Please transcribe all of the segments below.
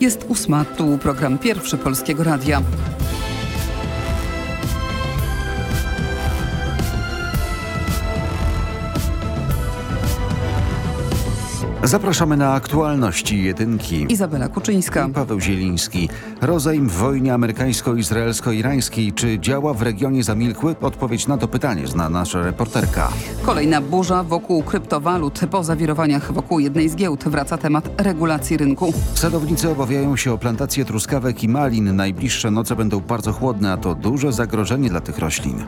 Jest ósma, tu program pierwszy Polskiego Radia. Zapraszamy na aktualności jedynki. Izabela Kuczyńska. Paweł Zieliński. Rozejm w wojnie amerykańsko-izraelsko-irańskiej. Czy działa w regionie zamilkły? Odpowiedź na to pytanie zna nasza reporterka. Kolejna burza wokół kryptowalut. Po zawirowaniach wokół jednej z giełd wraca temat regulacji rynku. Sadownicy obawiają się o plantację truskawek i malin. Najbliższe noce będą bardzo chłodne, a to duże zagrożenie dla tych roślin.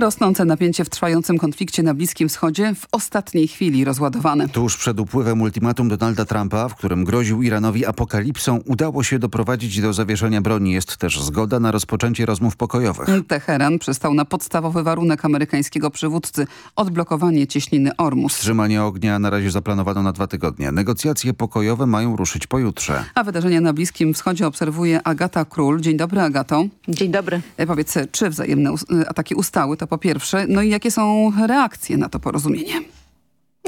Rosnące napięcie w trwającym konflikcie na Bliskim Wschodzie w ostatniej chwili rozładowane. Tuż przed upływem ultimatum Donalda Trumpa, w którym groził Iranowi apokalipsą, udało się doprowadzić do zawieszenia broni. Jest też zgoda na rozpoczęcie rozmów pokojowych. Teheran przystał na podstawowy warunek amerykańskiego przywódcy – odblokowanie cieśniny Ormus. Wstrzymanie ognia na razie zaplanowano na dwa tygodnie. Negocjacje pokojowe mają ruszyć pojutrze. A wydarzenia na Bliskim Wschodzie obserwuje Agata Król. Dzień dobry Agato. Dzień dobry. E, Powiedz, czy wzajemne us- ataki ustały, to po pierwsze. No i jakie są reakcje na to porozumienie?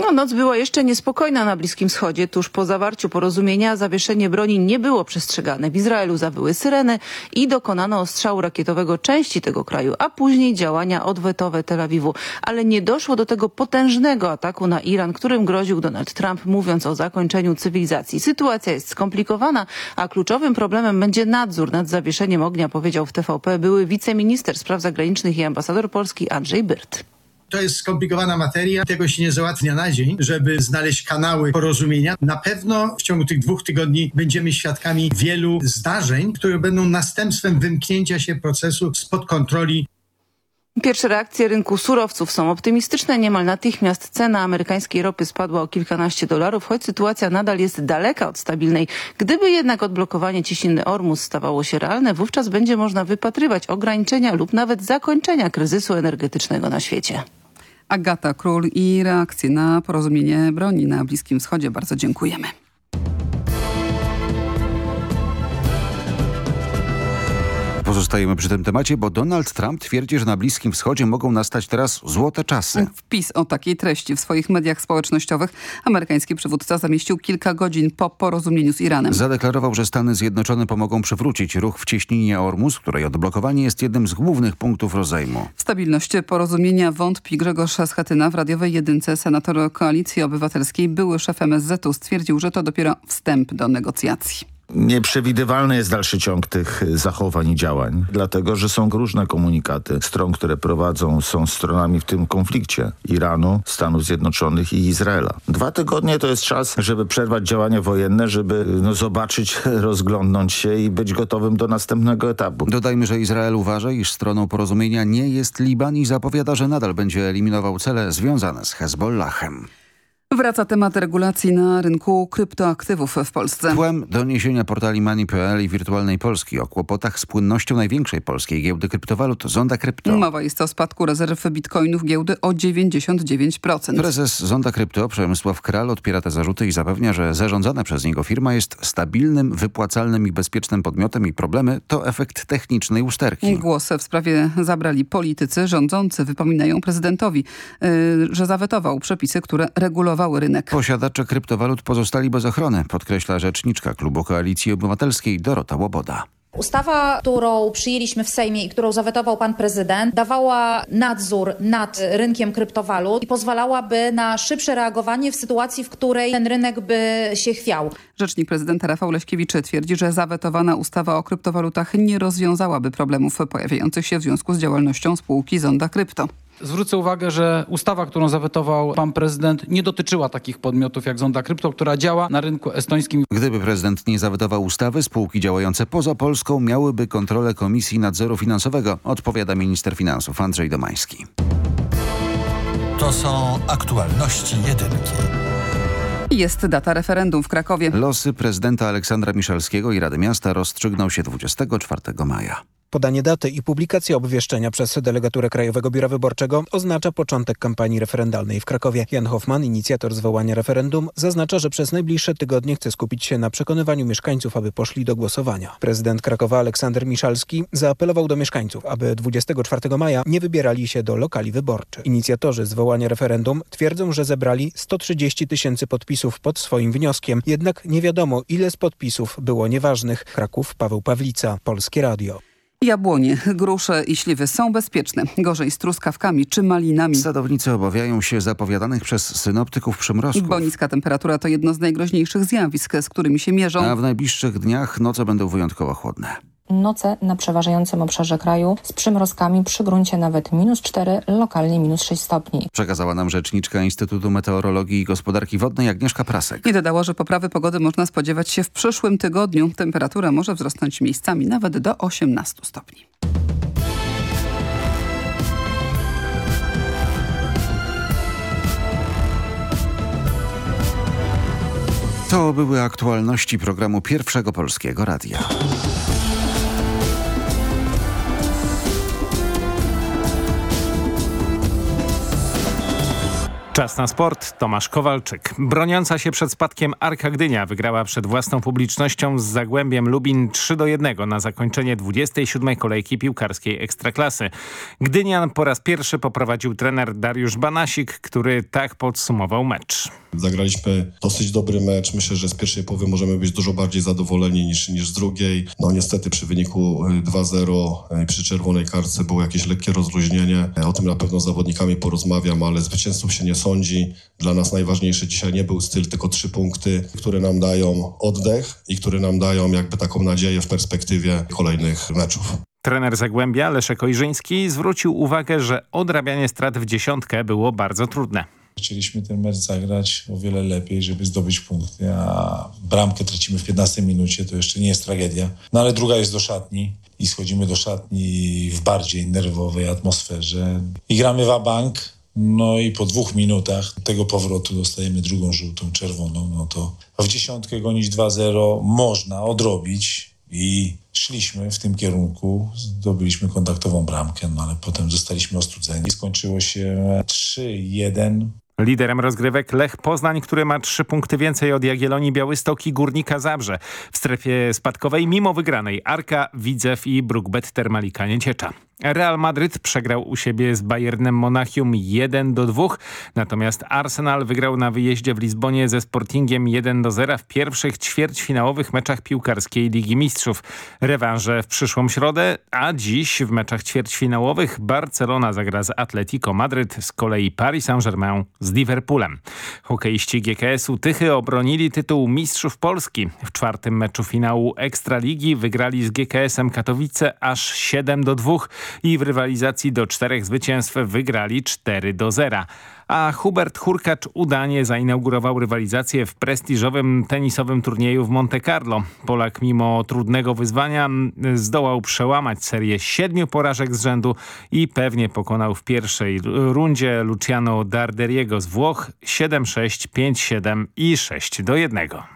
No, noc była jeszcze niespokojna na Bliskim Wschodzie. Tuż po zawarciu porozumienia zawieszenie broni nie było przestrzegane. W Izraelu zawyły syreny i dokonano ostrzału rakietowego części tego kraju, a później działania odwetowe Tel Awiwu. Ale nie doszło do tego potężnego ataku na Iran, którym groził Donald Trump, mówiąc o zakończeniu cywilizacji. Sytuacja jest skomplikowana, a kluczowym problemem będzie nadzór nad zawieszeniem ognia, powiedział w TVP były wiceminister spraw zagranicznych i ambasador Polski Andrzej Byrt. To jest skomplikowana materia, tego się nie załatwia na dzień, żeby znaleźć kanały porozumienia. Na pewno w ciągu tych dwóch tygodni będziemy świadkami wielu zdarzeń, które będą następstwem wymknięcia się procesu spod kontroli Pierwsze reakcje rynku surowców są optymistyczne. Niemal natychmiast cena amerykańskiej ropy spadła o kilkanaście dolarów, choć sytuacja nadal jest daleka od stabilnej. Gdyby jednak odblokowanie ciśniny Ormus stawało się realne, wówczas będzie można wypatrywać ograniczenia lub nawet zakończenia kryzysu energetycznego na świecie. Agata Król i reakcje na porozumienie broni na Bliskim Wschodzie. Bardzo dziękujemy. Pozostajemy przy tym temacie, bo Donald Trump twierdzi, że na Bliskim Wschodzie mogą nastać teraz złote czasy. Wpis o takiej treści w swoich mediach społecznościowych amerykański przywódca zamieścił kilka godzin po porozumieniu z Iranem. Zadeklarował, że Stany Zjednoczone pomogą przywrócić ruch w cieśninie Ormus, której odblokowanie jest jednym z głównych punktów rozejmu. W stabilność porozumienia wątpi Grzegorz Schetyna w radiowej jedynce senator Koalicji Obywatelskiej, były szef MSZ-u, stwierdził, że to dopiero wstęp do negocjacji. Nieprzewidywalny jest dalszy ciąg tych zachowań i działań, dlatego że są różne komunikaty stron, które prowadzą, są stronami w tym konflikcie Iranu, Stanów Zjednoczonych i Izraela. Dwa tygodnie to jest czas, żeby przerwać działania wojenne, żeby no, zobaczyć, rozglądnąć się i być gotowym do następnego etapu. Dodajmy, że Izrael uważa, iż stroną porozumienia nie jest Liban i zapowiada, że nadal będzie eliminował cele związane z Hezbollahem. Wraca temat regulacji na rynku kryptoaktywów w Polsce. Tłem doniesienia portali Money.pl i Wirtualnej Polski o kłopotach z płynnością największej polskiej giełdy kryptowalut Zonda Krypto. Mowa jest o spadku rezerw bitcoinów giełdy o 99%. Prezes Zonda Krypto Przemysław Kral odpiera te zarzuty i zapewnia, że zarządzana przez niego firma jest stabilnym, wypłacalnym i bezpiecznym podmiotem i problemy to efekt technicznej usterki. Głos w sprawie zabrali politycy. Rządzący wypominają prezydentowi, yy, że zawetował przepisy, które regulowały rynek. Posiadacze kryptowalut pozostali bez ochrony, podkreśla rzeczniczka Klubu Koalicji Obywatelskiej Dorota Łoboda. Ustawa, którą przyjęliśmy w Sejmie i którą zawetował pan prezydent, dawała nadzór nad rynkiem kryptowalut i pozwalałaby na szybsze reagowanie w sytuacji, w której ten rynek by się chwiał. Rzecznik prezydenta Rafał Leśkiewicz twierdzi, że zawetowana ustawa o kryptowalutach nie rozwiązałaby problemów pojawiających się w związku z działalnością spółki Zonda Krypto. Zwrócę uwagę, że ustawa, którą zawetował pan prezydent nie dotyczyła takich podmiotów jak Zonda Krypto, która działa na rynku estońskim. Gdyby prezydent nie zawetował ustawy, spółki działające poza Polską miałyby kontrolę Komisji Nadzoru Finansowego, odpowiada minister finansów Andrzej Domański. To są aktualności jedynki. Jest data referendum w Krakowie. Losy prezydenta Aleksandra Miszalskiego i Rady Miasta rozstrzygną się 24 maja. Podanie daty i publikacja obwieszczenia przez delegaturę Krajowego Biura Wyborczego oznacza początek kampanii referendalnej w Krakowie. Jan Hoffman, inicjator zwołania referendum, zaznacza, że przez najbliższe tygodnie chce skupić się na przekonywaniu mieszkańców, aby poszli do głosowania. Prezydent Krakowa Aleksander Miszalski zaapelował do mieszkańców, aby 24 maja nie wybierali się do lokali wyborczych. Inicjatorzy zwołania referendum twierdzą, że zebrali 130 tysięcy podpisów pod swoim wnioskiem, jednak nie wiadomo ile z podpisów było nieważnych. Kraków, Paweł Pawlica, Polskie Radio. Jabłonie, grusze i śliwy są bezpieczne. Gorzej z truskawkami czy malinami. Sadownicy obawiają się zapowiadanych przez synoptyków przymrozków. Bo niska temperatura to jedno z najgroźniejszych zjawisk, z którymi się mierzą. A w najbliższych dniach noce będą wyjątkowo chłodne. Noce na przeważającym obszarze kraju z przymrozkami przy gruncie nawet minus 4, lokalnie minus 6 stopni. Przekazała nam rzeczniczka Instytutu Meteorologii i Gospodarki Wodnej Agnieszka Prasek. I dodała, że poprawy pogody można spodziewać się w przyszłym tygodniu. Temperatura może wzrosnąć miejscami nawet do 18 stopni. To były aktualności programu Pierwszego Polskiego Radia. Czas na sport. Tomasz Kowalczyk. Broniąca się przed spadkiem Arka Gdynia wygrała przed własną publicznością z Zagłębiem Lubin 3 do 1 na zakończenie 27. kolejki piłkarskiej Ekstraklasy. Gdynian po raz pierwszy poprowadził trener Dariusz Banasik, który tak podsumował mecz. Zagraliśmy dosyć dobry mecz. Myślę, że z pierwszej połowy możemy być dużo bardziej zadowoleni niż, niż z drugiej. No niestety przy wyniku 2-0 przy czerwonej kartce było jakieś lekkie rozluźnienie. O tym na pewno z zawodnikami porozmawiam, ale zwycięzców się nie sądzi. Dla nas najważniejszy dzisiaj nie był styl, tylko trzy punkty, które nam dają oddech i które nam dają jakby taką nadzieję w perspektywie kolejnych meczów. Trener Zagłębia Leszek Ojrzyński zwrócił uwagę, że odrabianie strat w dziesiątkę było bardzo trudne. Chcieliśmy ten mecz zagrać o wiele lepiej, żeby zdobyć punkty, a bramkę tracimy w 15 minucie, to jeszcze nie jest tragedia. No ale druga jest do szatni i schodzimy do szatni w bardziej nerwowej atmosferze i gramy wa bank. No i po dwóch minutach tego powrotu dostajemy drugą żółtą, czerwoną, no to w dziesiątkę gonić 2-0 można odrobić i szliśmy w tym kierunku, zdobyliśmy kontaktową bramkę, no ale potem zostaliśmy ostudzeni. Skończyło się 3-1. Liderem rozgrywek Lech Poznań, który ma trzy punkty więcej od Jagiellonii Białystok i Górnika Zabrze. W strefie spadkowej mimo wygranej Arka, Widzew i Brookbet Termalika Nieciecza. Real Madryt przegrał u siebie z Bayernem Monachium 1 do 2, natomiast Arsenal wygrał na wyjeździe w Lizbonie ze Sportingiem 1 do 0 w pierwszych ćwierćfinałowych meczach piłkarskiej Ligi Mistrzów. Rewanże w przyszłą środę, a dziś w meczach ćwierćfinałowych Barcelona zagra z Atletico Madryt, z kolei Paris Saint-Germain z Liverpoolem. Hokeiści GKS-u Tychy obronili tytuł Mistrzów Polski. W czwartym meczu finału Ekstraligi wygrali z GKS-em Katowice aż 7 do 2 i w rywalizacji do czterech zwycięstw wygrali 4 do 0. A Hubert Hurkacz udanie zainaugurował rywalizację w prestiżowym tenisowym turnieju w Monte Carlo. Polak mimo trudnego wyzwania zdołał przełamać serię siedmiu porażek z rzędu i pewnie pokonał w pierwszej rundzie Luciano Darderiego z Włoch 7-6, 5-7 i 6 do 1.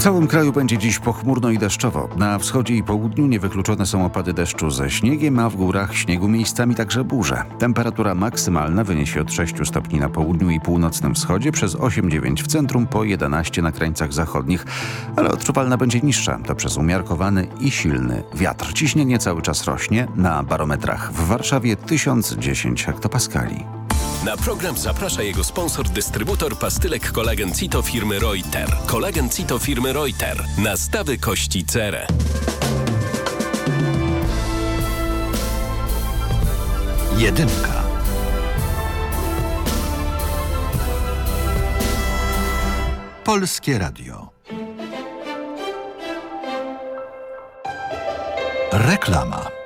W całym kraju będzie dziś pochmurno i deszczowo. Na wschodzie i południu niewykluczone są opady deszczu ze śniegiem, a w górach śniegu miejscami także burze. Temperatura maksymalna wyniesie od 6 stopni na południu i północnym wschodzie, przez 8-9 w centrum, po 11 na krańcach zachodnich, ale odczuwalna będzie niższa. To przez umiarkowany i silny wiatr. Ciśnienie cały czas rośnie. Na barometrach w Warszawie 1010 hektopaskali. Na program zaprasza jego sponsor, dystrybutor pastylek kolagen Cito firmy Reuter. Kolagen Cito firmy Reuter. Nastawy kości cerę. Jedynka. Polskie Radio. Reklama.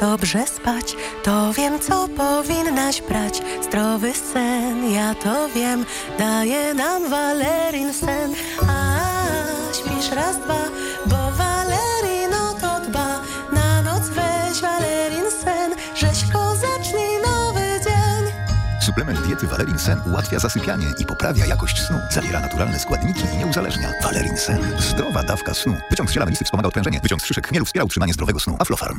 dobrze spać, to wiem, co powinnaś brać. Zdrowy sen, ja to wiem, daje nam Valerin sen. A śpisz raz, dwa, bo Valerino to dba. Na noc weź Valerin sen, rzeźko zacznij nowy dzień. Suplement diety Valerin Sen ułatwia zasypianie i poprawia jakość snu. Zawiera naturalne składniki i nie uzależnia. Valerin Sen. Zdrowa dawka snu. Wyciąg z ziela melisy wspomaga odprężenie. Wyciąg z szyszek chmielu wspiera utrzymanie zdrowego snu. Aflofarm.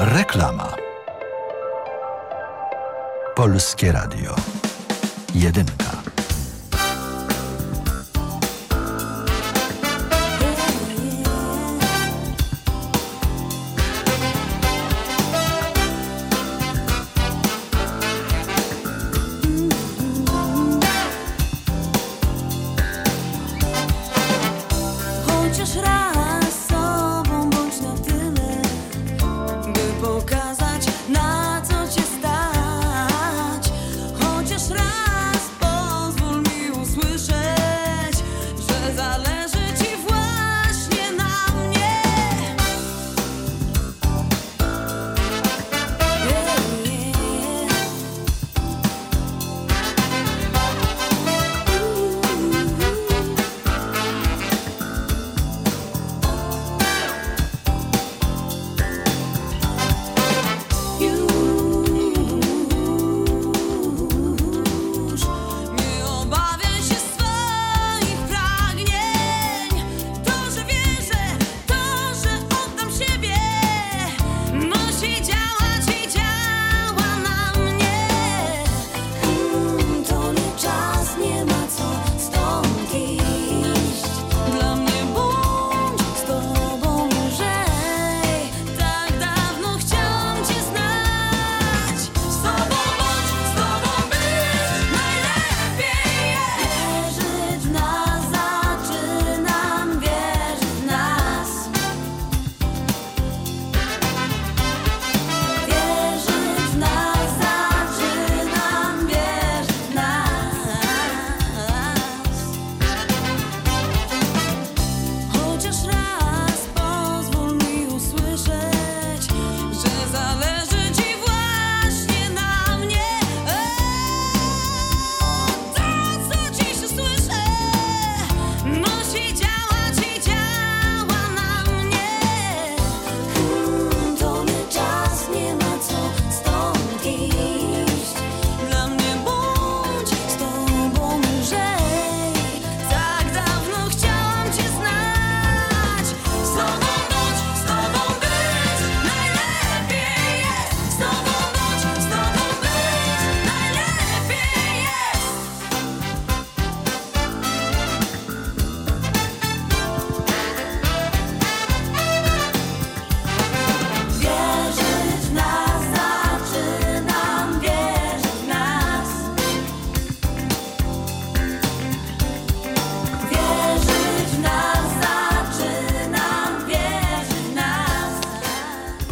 Reklama. Polskie Radio. Jedynka.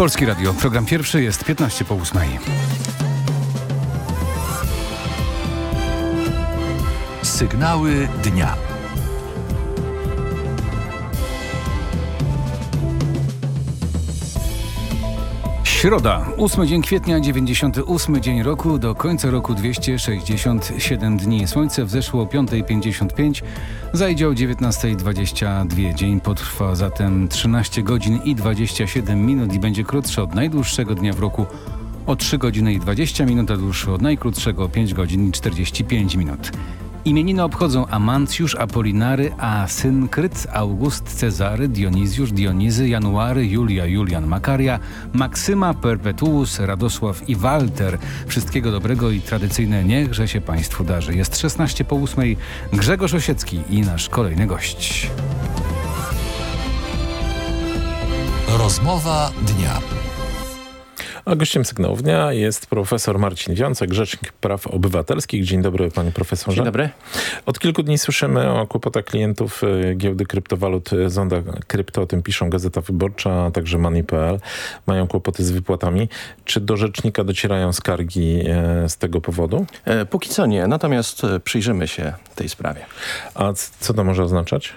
Polski Radio, program pierwszy jest 15 po 8. Sygnały dnia. Środa, 8 dzień kwietnia, 98 dzień roku, do końca roku 267 dni. Słońce wzeszło o 5.55, zajdzie o 19.22. Dzień potrwa zatem 13 godzin i 27 minut i będzie krótszy od najdłuższego dnia w roku o 3 godziny i 20 minut, a dłuższy od najkrótszego o 5 godzin i 45 minut. Imieniny obchodzą Amancjusz, Apolinary, Asynkryt, August, Cezary, Dionizjusz, Dionizy, January, Julia, Julian, Makaria, Maksyma, Perpetuus, Radosław i Walter. Wszystkiego dobrego i tradycyjne niechże się Państwu darzy. Jest 16 po 8. Grzegorz Osiecki i nasz kolejny gość. Rozmowa dnia. A gościem sygnałów dnia jest profesor Marcin Wiącek, Rzecznik Praw Obywatelskich. Dzień dobry panie profesorze. Dzień dobry. Od kilku dni słyszymy o kłopotach klientów y, giełdy kryptowalut y, Zonda Krypto. O tym piszą Gazeta Wyborcza, a także Money.pl. Mają kłopoty z wypłatami. Czy do rzecznika docierają skargi e, z tego powodu? E, póki co nie, natomiast przyjrzymy się tej sprawie. A co to może oznaczać?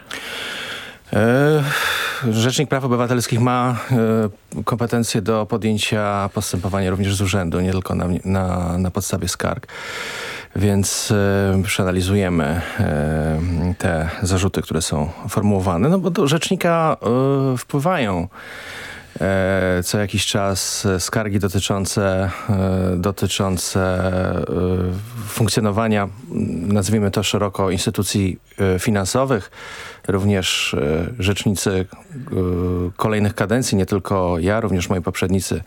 E, Rzecznik Praw Obywatelskich ma e, kompetencje do podjęcia postępowania również z urzędu, nie tylko na, na, na podstawie skarg. Więc e, przeanalizujemy e, te zarzuty, które są formułowane, no bo do rzecznika e, wpływają co jakiś czas skargi dotyczące, e, dotyczące e, funkcjonowania, nazwijmy to szeroko, instytucji e, finansowych. Również e, rzecznicy e, kolejnych kadencji, nie tylko ja, również moi poprzednicy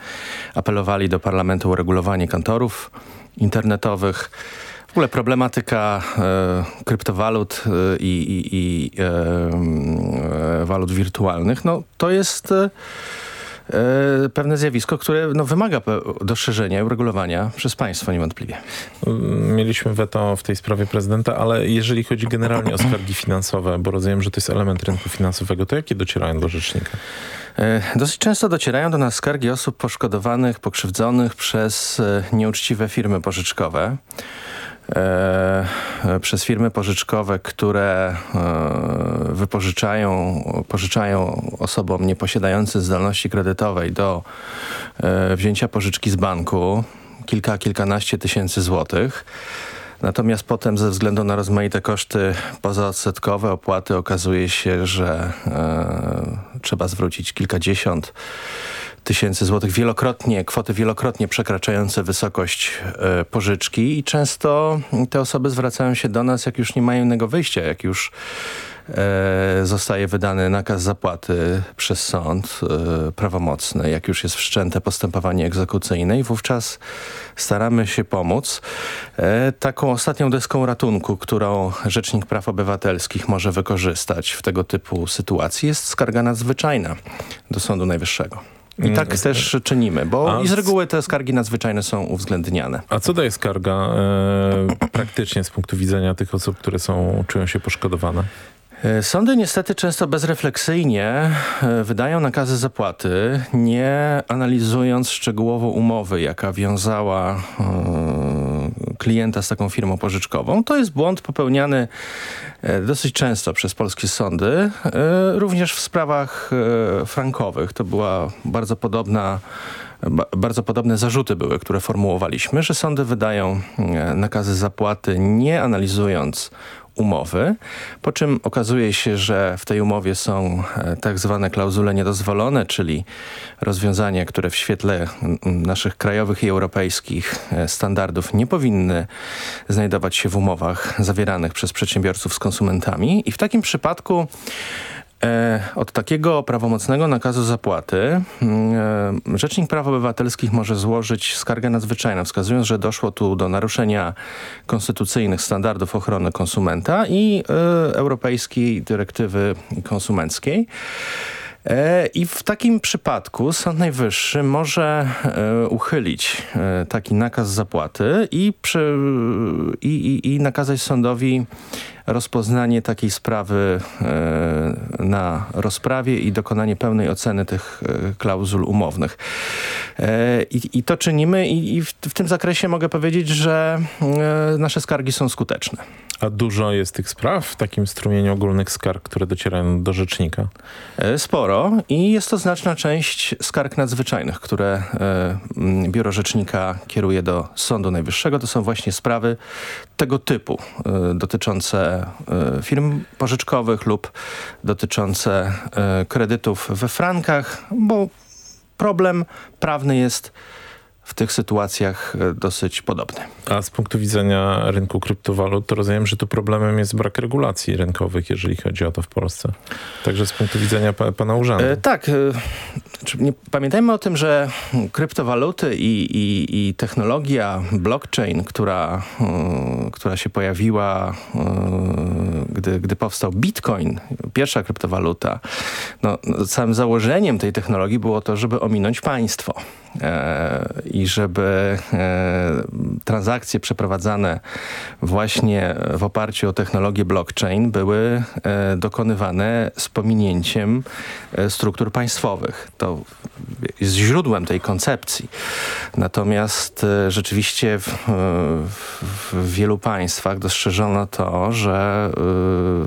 apelowali do parlamentu o regulowanie kantorów internetowych. W ogóle problematyka e, kryptowalut e, i, i, e, e, walut wirtualnych, no to jest e, e, pewne zjawisko, które no, wymaga dostrzeżenia i uregulowania przez państwo niewątpliwie. Mieliśmy weto w tej sprawie prezydenta, ale jeżeli chodzi generalnie o skargi finansowe, bo rozumiem, że to jest element rynku finansowego, to jakie docierają do rzecznika? E, Dosyć często docierają do nas skargi osób poszkodowanych, pokrzywdzonych przez e, nieuczciwe firmy pożyczkowe. E, przez firmy pożyczkowe, które e, wypożyczają, pożyczają osobom nieposiadającym zdolności kredytowej do e, wzięcia pożyczki z banku kilka, kilkanaście tysięcy złotych. Natomiast potem ze względu na rozmaite koszty pozaodsetkowe, opłaty okazuje się, że e, trzeba zwrócić kilkadziesiąt tysięcy złotych, wielokrotnie, kwoty wielokrotnie przekraczające wysokość e, pożyczki i często te osoby zwracają się do nas, jak już nie mają innego wyjścia, jak już e, zostaje wydany nakaz zapłaty przez sąd e, prawomocny, jak już jest wszczęte postępowanie egzekucyjne i wówczas staramy się pomóc. Taką ostatnią deską ratunku, którą Rzecznik Praw Obywatelskich może wykorzystać w tego typu sytuacji jest skarga nadzwyczajna do Sądu Najwyższego. I tak Mm, też czynimy, bo a i z z- reguły te skargi nadzwyczajne są uwzględniane. A co daje skarga e, praktycznie z punktu widzenia tych osób, które są, czują się poszkodowane? E, Sądy niestety często bezrefleksyjnie e, wydają nakazy zapłaty, nie analizując szczegółowo umowy, jaka wiązała e, klienta z taką firmą pożyczkową. To jest błąd popełniany e, dosyć często przez polskie sądy, e, również w sprawach e, frankowych. To była bardzo podobna ba- bardzo podobne zarzuty były, które formułowaliśmy, że sądy wydają nakazy zapłaty nie analizując umowy, po czym okazuje się, że w tej umowie są e, tak zwane klauzule niedozwolone, czyli rozwiązania, które w świetle mm, naszych krajowych i europejskich e, standardów nie powinny znajdować się w umowach zawieranych przez przedsiębiorców z konsumentami. I w takim przypadku Od takiego prawomocnego nakazu zapłaty mm, e, Rzecznik Praw Obywatelskich może złożyć skargę nadzwyczajną, wskazując, że doszło tu do naruszenia konstytucyjnych standardów ochrony konsumenta i e, Europejskiej Dyrektywy Konsumenckiej. E, I w takim przypadku Sąd Najwyższy może e, uchylić e, taki nakaz zapłaty i, przy, i, i, i nakazać sądowi rozpoznanie takiej sprawy e, na rozprawie i dokonanie pełnej oceny tych e, klauzul umownych. E, I, i to czynimy i, i w, w, tym zakresie mogę powiedzieć, że nasze skargi są skuteczne. A dużo jest tych spraw w takim strumieniu ogólnych skarg, które docierają do rzecznika? Sporo i jest to znaczna część skarg nadzwyczajnych, które Biuro Rzecznika kieruje do Sądu Najwyższego. To są właśnie sprawy tego typu, dotyczące firm pożyczkowych lub dotyczące kredytów we frankach, bo problem prawny jest w tych sytuacjach e, dosyć podobny. A z punktu widzenia rynku kryptowalut, to rozumiem, że tu problemem jest brak regulacji rynkowych, jeżeli chodzi o to w Polsce. Także z punktu widzenia pa, pana urzędu. E, tak. E, pamiętajmy o tym, że kryptowaluty i, i, i technologia blockchain, która, y, która się pojawiła, y, gdy, gdy powstał bitcoin, pierwsza kryptowaluta, no, całym założeniem tej technologii było to, żeby ominąć państwo. E, i żeby e, transakcje przeprowadzane właśnie w oparciu o technologię blockchain były e, dokonywane z pominięciem struktur państwowych. To jest źródłem tej koncepcji. Natomiast rzeczywiście w, w wielu państwach dostrzeżono to, że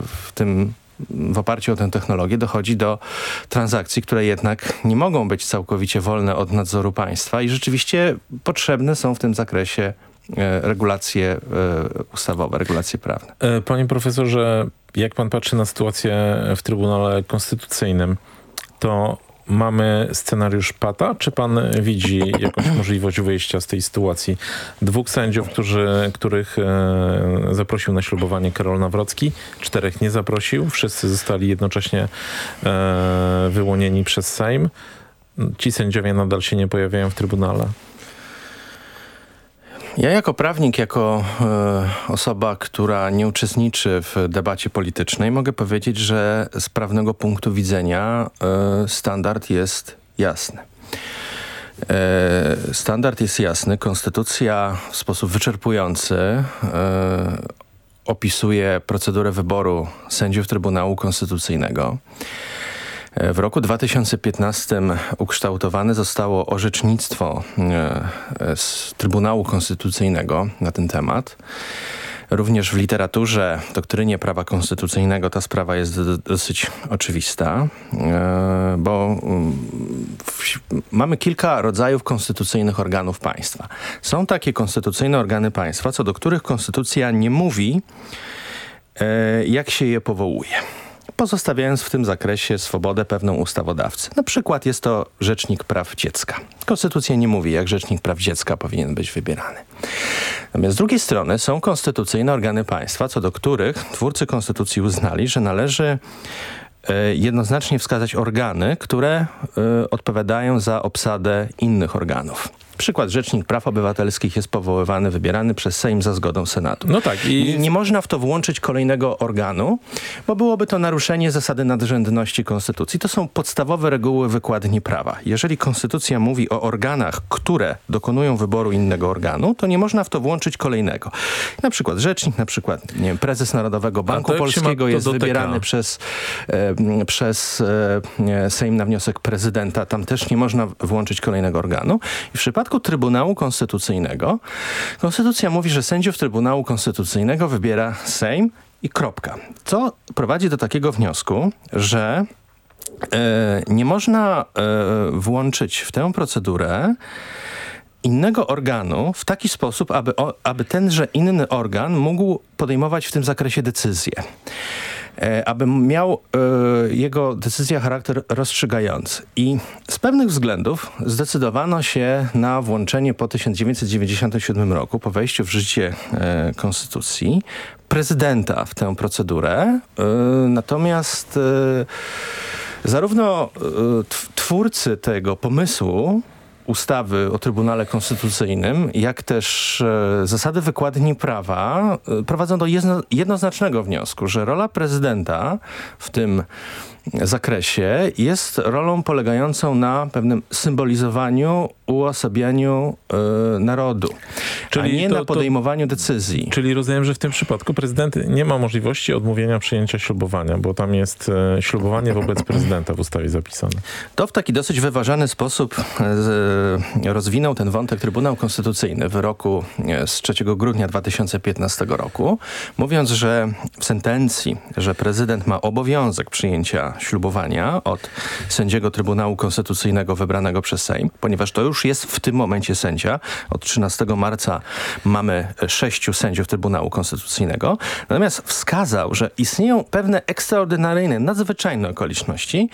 w tym w oparciu o tę technologię dochodzi do transakcji, które jednak nie mogą być całkowicie wolne od nadzoru państwa i rzeczywiście potrzebne są w tym zakresie e, regulacje e, ustawowe, regulacje prawne. E, panie profesorze, jak pan patrzy na sytuację w Trybunale Konstytucyjnym, to mamy scenariusz Pata, czy pan widzi jakąś możliwość wyjścia z tej sytuacji? Dwóch sędziów, którzy, których e, zaprosił na ślubowanie Karol Nawrocki, czterech nie zaprosił, wszyscy zostali jednocześnie e, wyłonieni przez Sejm. Ci sędziowie nadal się nie pojawiają w Trybunale. Ja jako prawnik, jako e, osoba, która nie uczestniczy w debacie politycznej, mogę powiedzieć, że z prawnego punktu widzenia e, standard jest jasny. E, standard jest jasny. Konstytucja w sposób wyczerpujący opisuje procedurę wyboru sędziów Trybunału Konstytucyjnego. E, w roku 2015 ukształtowane zostało orzecznictwo e, z Trybunału Konstytucyjnego na ten temat. Również w literaturze, doktrynie prawa konstytucyjnego ta sprawa jest dosyć oczywista, e, bo mm, mamy kilka rodzajów konstytucyjnych organów państwa. Są takie konstytucyjne organy państwa, co do których konstytucja nie mówi, jak się je powołuje pozostawiając w tym zakresie swobodę pewną ustawodawcy. Na przykład jest to Rzecznik Praw Dziecka. Konstytucja nie mówi, jak Rzecznik Praw Dziecka powinien być wybierany. Natomiast z drugiej strony są konstytucyjne organy państwa, co do których twórcy konstytucji uznali, że należy e, jednoznacznie wskazać organy, które y, odpowiadają za obsadę innych organów. Przykład Rzecznik Praw Obywatelskich jest powoływany, wybierany przez Sejm za zgodą Senatu. No tak. I... Nie, nie można w to włączyć kolejnego organu, bo byłoby to naruszenie zasady nadrzędności Konstytucji. To są podstawowe reguły wykładni prawa. Jeżeli Konstytucja mówi o organach, które dokonują wyboru innego organu, to nie można w to włączyć kolejnego. Na przykład Rzecznik, na przykład nie wiem, prezes Narodowego Banku Polskiego jest wybierany przez, e, przez e, Sejm na wniosek prezydenta. Tam też nie można włączyć kolejnego organu. I w przypadku przypadku Trybunału Konstytucyjnego Konstytucja mówi, że sędziów Trybunału Konstytucyjnego wybiera Sejm i kropka. Co prowadzi do takiego wniosku, że e, nie można e, włączyć w tę procedurę innego organu w taki sposób, aby, aby tenże inny organ mógł podejmować w tym zakresie decyzje. E, aby miał e, jego decyzja charakter rozstrzygający. I z pewnych względów zdecydowano się na włączenie po 1997 roku, po wejściu w życie e, konstytucji, prezydenta w tę procedurę. Natomiast zarówno twórcy tego pomysłu ustawy o Trybunale Konstytucyjnym, jak też e, zasady wykładni prawa e, prowadzą do jedno, jednoznacznego wniosku, że rola prezydenta w tym zakresie jest rolą polegającą na pewnym symbolizowaniu, uosabianiu y, narodu, czyli a nie to, na podejmowaniu to, decyzji. Czyli rozumiem, że w tym przypadku prezydent nie ma możliwości odmówienia przyjęcia ślubowania, bo tam jest e, ślubowanie wobec prezydenta w ustawie zapisane. To w taki dosyć wyważany sposób e, rozwinął ten wątek Trybunał Konstytucyjny w wyroku e, z 3 grudnia 2015 roku, mówiąc, że w sentencji, że prezydent ma obowiązek przyjęcia ślubowania od sędziego Trybunału Konstytucyjnego wybranego przez Sejm, ponieważ to już jest w tym momencie sędzia. Od 13 marca mamy sześciu sędziów Trybunału Konstytucyjnego. Natomiast wskazał, że istnieją pewne ekstraordynaryjne, nadzwyczajne okoliczności,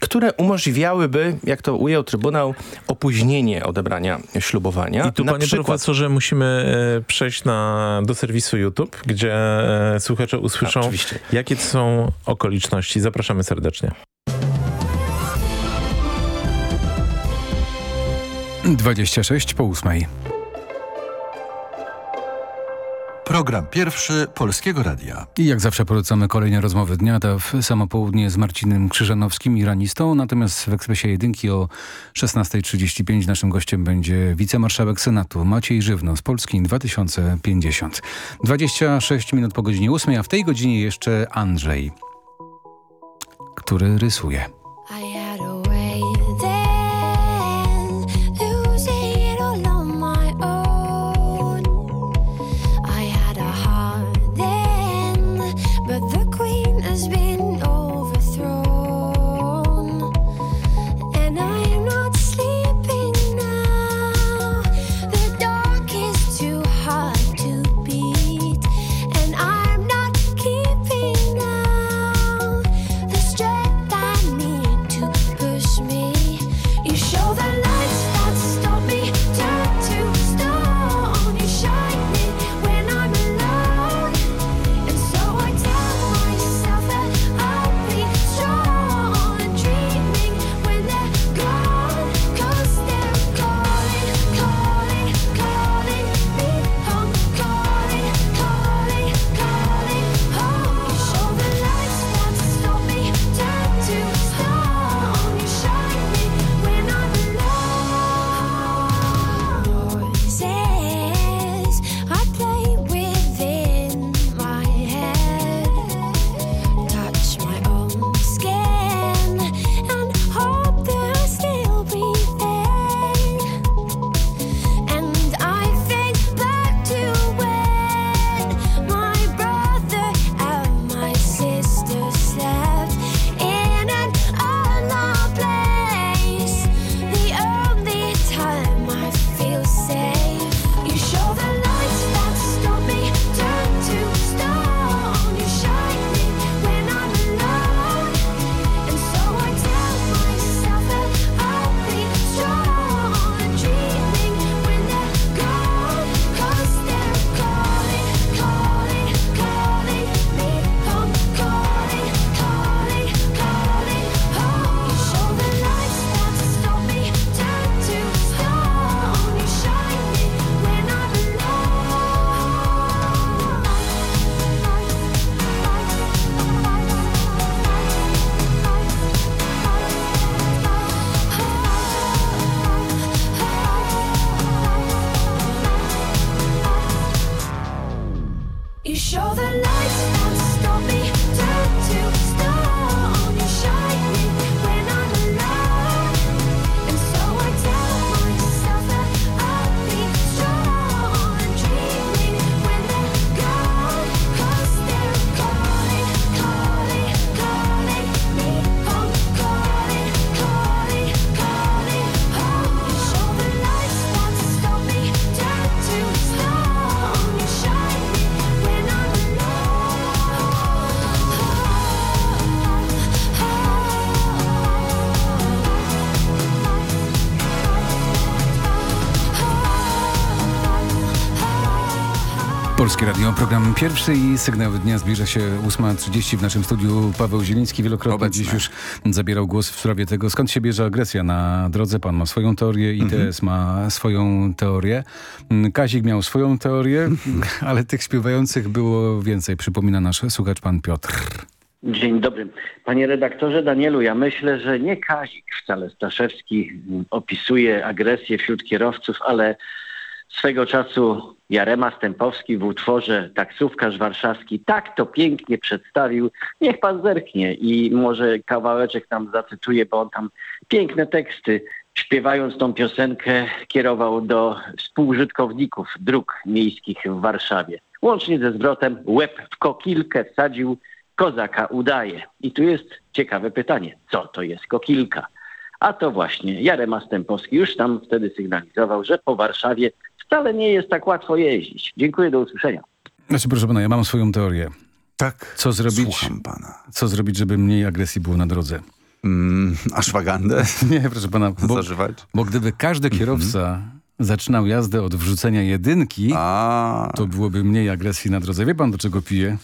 które umożliwiałyby, jak to ujął Trybunał, opóźnienie odebrania ślubowania. I tu, na panie przykład... profesorze, musimy e, przejść na, do serwisu YouTube, gdzie e, słuchacze usłyszą, A, jakie to są okoliczności. Zapraszamy serdecznie. 26 po ósmej. Program pierwszy Polskiego Radia. I jak zawsze polecamy kolejne rozmowy dnia, ta w samo południe z Marcinem Krzyżanowskim, iranistą, natomiast w Ekspresie Jedynki o 16.35 naszym gościem będzie wicemarszałek Senatu Maciej Żywno z Polski 2050. 26 minut po godzinie 8, a w tej godzinie jeszcze Andrzej, który rysuje. Program pierwszy i sygnał dnia zbliża się 8.30 w naszym studiu. Paweł Zieliński wielokrotnie Obecne. dziś już zabierał głos w sprawie tego, skąd się bierze agresja na drodze. Pan ma swoją teorię, ITS mhm. ma swoją teorię. Kazik miał swoją teorię, ale tych śpiewających było więcej, przypomina nasz słuchacz pan Piotr. Dzień dobry. Panie redaktorze Danielu, ja myślę, że nie Kazik wcale Staszewski opisuje agresję wśród kierowców, ale swego czasu Jarema Stępowski w utworze Taksówkarz Warszawski tak to pięknie przedstawił. Niech pan zerknie i może kawałeczek tam zacytuję, bo on tam piękne teksty śpiewając tą piosenkę kierował do współużytkowników dróg miejskich w Warszawie. Łącznie ze zwrotem łeb w kokilkę wsadził, kozaka udaje. I tu jest ciekawe pytanie, co to jest kokilka? A to właśnie Jarema Stępowski już tam wtedy sygnalizował, że po Warszawie wcale nie jest tak łatwo jeździć. Dziękuję, do usłyszenia. Znaczy, proszę pana, ja mam swoją teorię. Tak, Co zrobić, słucham pana. co zrobić, żeby mniej agresji było na drodze? Mm, ashwagandę? Nie, proszę pana. Bo, Zażywać? bo gdyby każdy kierowca zaczynał jazdę od wrzucenia jedynki, to byłoby mniej agresji na drodze. Wie pan, do czego pije?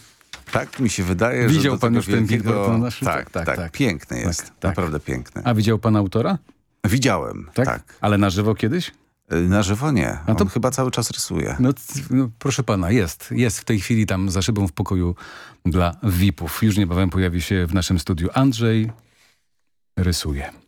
Tak mi się wydaje, Widział że pan już ten wielkiego... billboard na naszym- tak, tak, tak, tak. Piękny jest. Tak, tak. Naprawdę piękny. A widział pan autora? Widziałem, Tak? tak. Ale na żywo kiedyś? Y, Na żywo nie. A to- On chyba cały czas rysuje. No, no, proszę pana, jest. Jest w tej chwili tam za szybą w pokoju dla VIP-ów. Już niebawem pojawi się w naszym studiu Andrzej. Rysuje.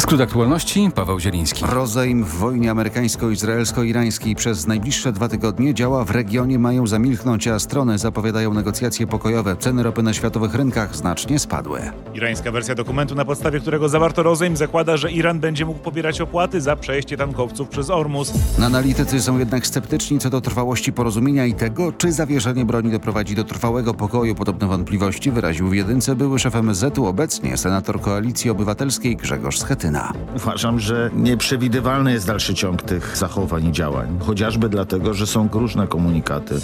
Skrót aktualności, Paweł Zieliński. Rozejm w wojnie amerykańsko-izraelsko-irańskiej przez najbliższe dwa tygodnie działa w regionie mają zamilknąć, a strony zapowiadają negocjacje pokojowe. Ceny ropy na światowych rynkach znacznie spadły. Irańska wersja dokumentu, na podstawie którego zawarto rozejm, zakłada, że Iran będzie mógł pobierać opłaty za przejście tankowców przez Ormus. Analitycy są jednak sceptyczni co do trwałości porozumienia i tego, czy zawieszenie broni doprowadzi do trwałego pokoju. Podobne wątpliwości wyraził w jedynce były szef MSZ-u, obecnie senator Koalicji Obywatelskiej Grzegorz Schetyna. Uważam, że nieprzewidywalny jest dalszy ciąg tych zachowań i działań. Chociażby dlatego, że są różne komunikaty.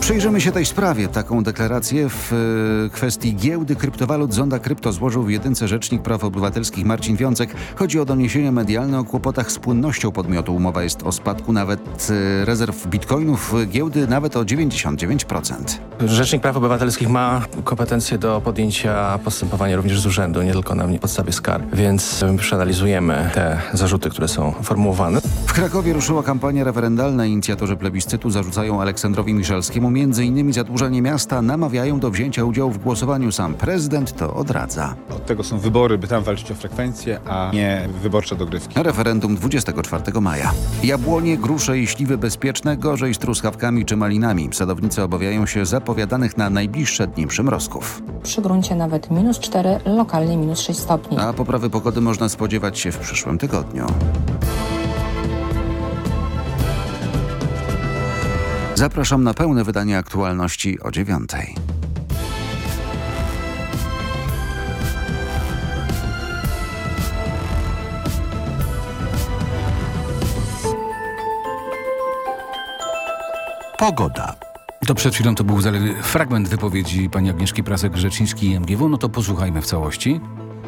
Przyjrzymy się tej sprawie. Taką deklarację w e, kwestii giełdy kryptowalut Zonda Krypto złożył w jedynce Rzecznik Praw Obywatelskich Marcin Wiącek. Chodzi o doniesienia medialne o kłopotach z płynnością podmiotu. Umowa jest o spadku nawet e, rezerw bitcoinów giełdy nawet o 99%. Rzecznik Praw Obywatelskich ma kompetencje do podjęcia postępowania również z urzędu, nie tylko na podstawie skarg, więc y, przeanalizujemy te zarzuty, które są formułowane. W Krakowie ruszyła kampania referendalna. Inicjatorzy plebiscytu zarzucają Aleksandrowi Miszalskiemu m.in. zadłużenie miasta, namawiają do wzięcia udziału w głosowaniu. Sam prezydent to odradza. Od tego są wybory, by tam walczyć o frekwencję, a nie wyborcze dogrywki. Referendum 24 maja. Jabłonie, grusze i śliwy bezpieczne, gorzej z truskawkami czy malinami. Sadownicy obawiają się zapowiadanych na najbliższe dni przymrozków. Przy gruncie nawet minus 4, lokalnie minus 6 stopni. A poprawy pogody można spodziewać się w przyszłym tygodniu. Zapraszam na pełne wydanie aktualności o dziewiątej. Pogoda. To przed chwilą to był fragment wypowiedzi pani Agnieszki Prasek-Rzeczyńskiej MGW. No to posłuchajmy w całości.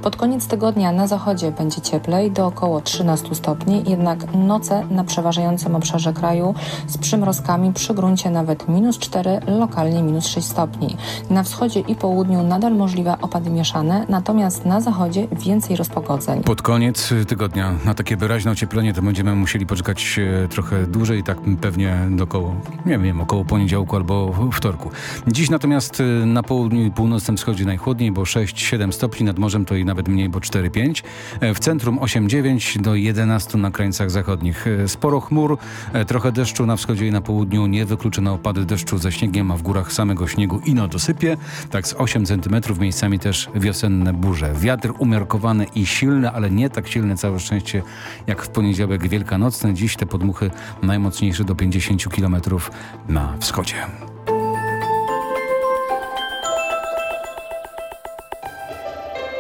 Pod koniec tygodnia na zachodzie będzie cieplej do około 13 stopni, jednak noce na przeważającym obszarze kraju z przymrozkami przy gruncie nawet minus 4, lokalnie minus 6 stopni. Na wschodzie i południu nadal możliwe opady mieszane, natomiast na zachodzie więcej rozpogodzeń. Pod koniec tygodnia na takie wyraźne ocieplenie to będziemy musieli poczekać e, trochę dłużej, tak pewnie do koło, nie wiem, około poniedziałku albo wtorku. Dziś natomiast e, na południu i północnym wschodzie najchłodniej, bo 6-7 stopni, nad morzem to i nawet mniej, bo 4-5. E, W centrum 8-9 do 11 na krańcach zachodnich. E, Sporo chmur, e, trochę deszczu na wschodzie i na południu, niewykluczone opady deszczu ze śniegiem, a w górach samego śniegu ino dosypie, tak z 8 cm, miejscami też wiosenne burze. Wiatr umiarkowany i silny, ale nie tak silny całe szczęście jak w poniedziałek wielkanocny. Dziś te podmuchy najmocniejsze do 50 km na wschodzie.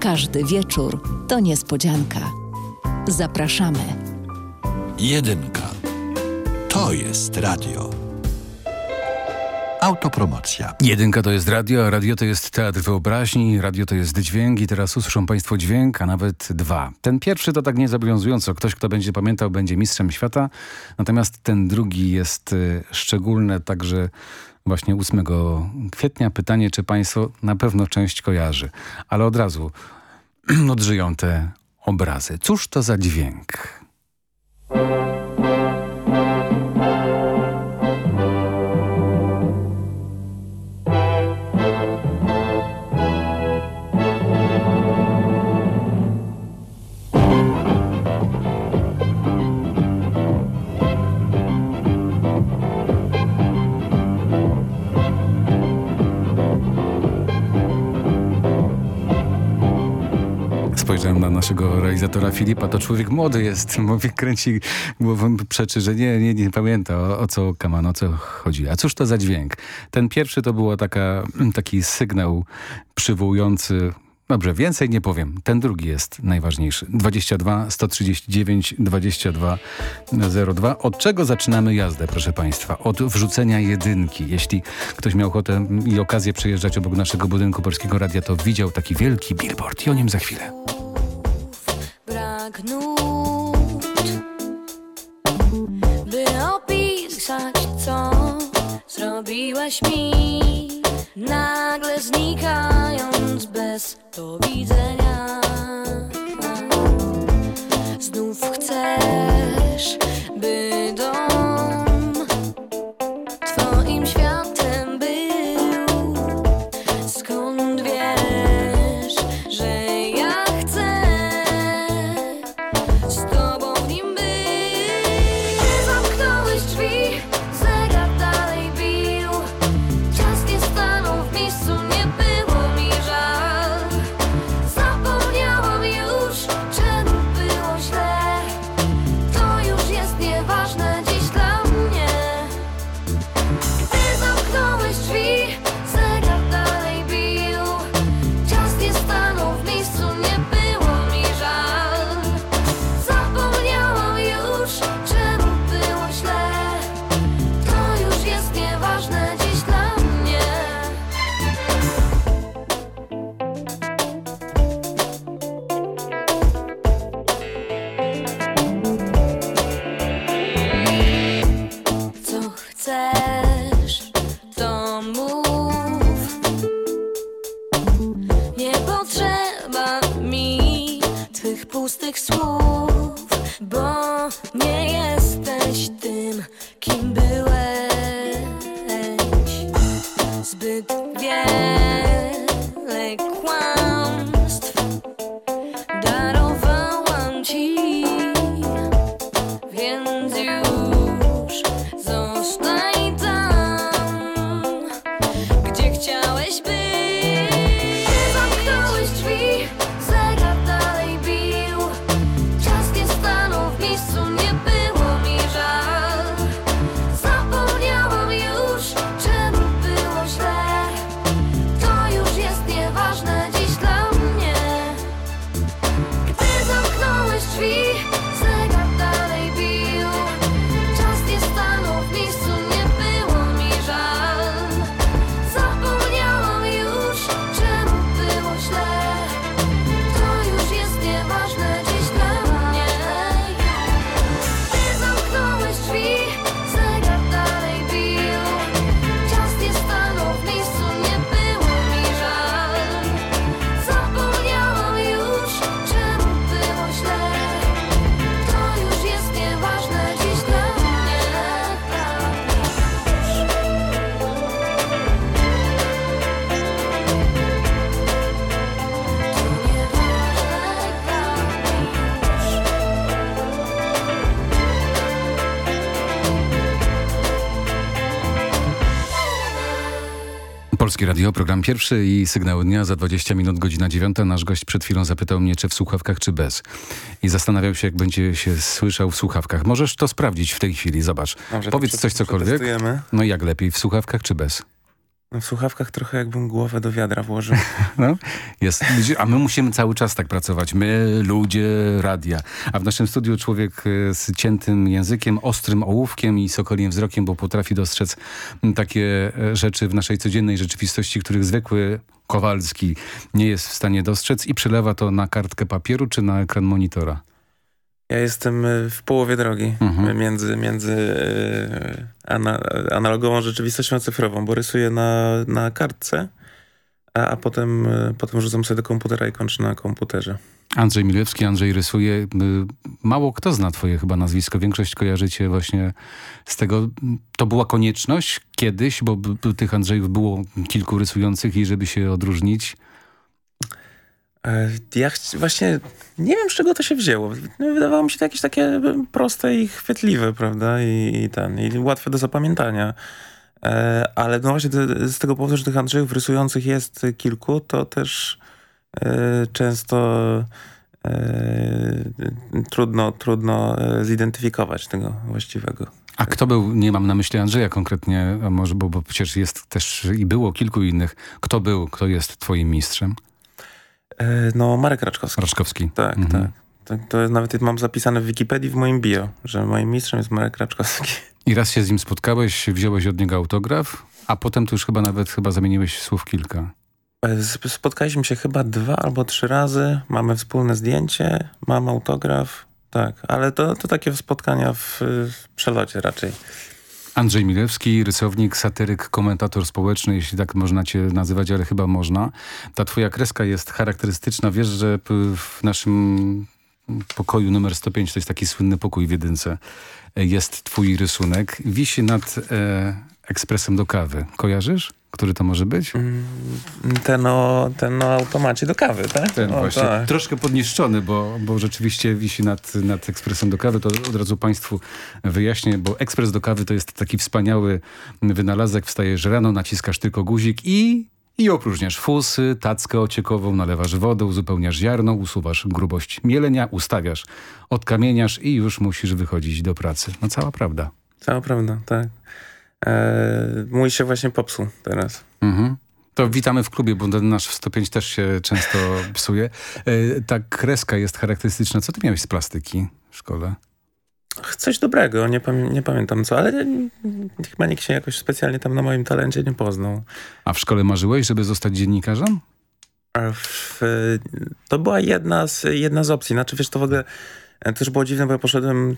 Każdy wieczór to niespodzianka. Zapraszamy. Jedynka. To jest radio. Autopromocja. Jedynka to jest radio, a radio to jest teatr wyobraźni, radio to jest dźwięk i teraz usłyszą Państwo dźwięk, a nawet dwa. Ten pierwszy to tak niezobowiązująco. Ktoś, kto będzie pamiętał, będzie mistrzem świata, natomiast ten drugi jest y, szczególny, także właśnie 8 kwietnia. Pytanie, czy Państwo na pewno część kojarzy, ale od razu odżyją te obrazy. Cóż to za dźwięk? Spojrzałem na naszego realizatora Filipa, to człowiek młody jest, mówi, kręci głową, przeczy, że nie, nie, nie pamięta o, o co Kaman, o co chodzi. A cóż to za dźwięk? Ten pierwszy to taka, taki sygnał przywołujący Dobrze, więcej nie powiem. Ten drugi jest najważniejszy. 22 139 22 02. Od czego zaczynamy jazdę, proszę Państwa? Od wrzucenia jedynki. Jeśli ktoś miał ochotę i okazję przejeżdżać obok naszego budynku Polskiego Radia, to widział taki wielki billboard i o nim za chwilę. Brak nut, by opisać, co zrobiłeś mi, nagle znikając bez do widzenia. Znów chcesz, Polskie Radio, program pierwszy i sygnał dnia za 20 minut, godzina 9. Nasz gość przed chwilą zapytał mnie, czy w słuchawkach, czy bez. I zastanawiał się, jak będzie się słyszał w słuchawkach. Możesz to sprawdzić w tej chwili, zobacz. Dobrze, Powiedz coś cokolwiek. No i jak lepiej, w słuchawkach, czy bez? No w słuchawkach trochę jakbym głowę do wiadra włożył. No, jest. A my musimy cały czas tak pracować. My, ludzie, radia. A w naszym studiu człowiek e, z ciętym językiem, ostrym ołówkiem i sokoliem wzrokiem, bo potrafi dostrzec m, takie e, rzeczy w naszej codziennej rzeczywistości, których zwykły Kowalski nie jest w stanie dostrzec i przelewa to na kartkę papieru czy na ekran monitora. Ja jestem y, w połowie drogi Mhm. między, między y, ana, analogową rzeczywistością a cyfrową, bo rysuję na, na kartce, a, a potem, y, potem rzucam sobie do komputera i kończę na komputerze. Andrzej Milewski, Andrzej rysuje. Mało kto zna twoje chyba nazwisko. Większość kojarzy cię właśnie z tego. To była konieczność kiedyś, bo tych Andrzejów było kilku rysujących i żeby się odróżnić. E, Ja właśnie nie wiem, z czego to się wzięło. No, Wydawało mi się to jakieś takie y, proste i chwytliwe, prawda? I, i ten, i łatwe do zapamiętania. E, ale no właśnie z tego powodu, że tych Andrzejów rysujących jest kilku, to też e, często e, trudno, trudno e, zidentyfikować tego właściwego. A kto był, nie mam na myśli Andrzeja konkretnie, może, bo, bo przecież jest też i było kilku innych. Kto był, kto jest twoim mistrzem? E, No, Marek Raczkowski. Raczkowski. Tak, Mhm. tak. To, to jest nawet mam zapisane w Wikipedii w moim bio, że moim mistrzem jest Marek Raczkowski. I raz się z nim spotkałeś, wziąłeś od niego autograf, a potem to już chyba nawet chyba zamieniłeś słów kilka. E, sp- Spotkaliśmy się chyba dwa albo trzy razy. Mamy wspólne zdjęcie, mam autograf. Tak, ale to, to takie spotkania w, w przelocie raczej. Andrzej Milewski, rysownik, satyryk, komentator społeczny, jeśli tak można cię nazywać, ale chyba można. Ta twoja kreska jest charakterystyczna. Wiesz, że w naszym pokoju numer 105, to jest taki słynny pokój w jedynce, e, jest twój rysunek. Wisi nad e, ekspresem do kawy. Kojarzysz? Który to może być? Ten o, ten o automacie do kawy, tak? Ten o, właśnie. tak. Troszkę podniszczony, bo, bo rzeczywiście wisi nad, nad ekspresem do kawy. To od razu Państwu wyjaśnię, bo ekspres do kawy to jest taki wspaniały wynalazek. Wstajesz rano, naciskasz tylko guzik i, i opróżniasz fusy, tackę ociekową, nalewasz wodę, uzupełniasz ziarno, usuwasz grubość mielenia, ustawiasz, odkamieniasz i już musisz wychodzić do pracy. No cała prawda. Cała prawda, tak. E, mój się właśnie popsuł teraz. Mhm. To witamy w klubie, bo ten nasz 105 też się często psuje. E, ta kreska jest charakterystyczna. Co ty miałeś z plastyki w szkole? Coś dobrego, nie, pamię nie pamiętam co, ale chyba nikt się jakoś specjalnie tam na moim talencie nie poznał. A w szkole marzyłeś, żeby zostać dziennikarzem? W, to była jedna z, jedna z opcji. Znaczy, wiesz, to w ogóle e, też było dziwne, bo ja poszedłem